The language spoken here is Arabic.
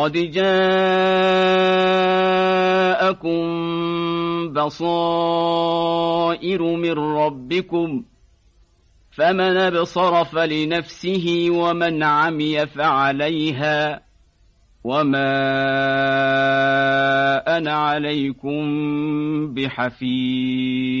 قد جاءكم بصائر من ربكم فمن ابصر فلنفسه ومن عمي فعليها وما أنا عليكم بحفيظ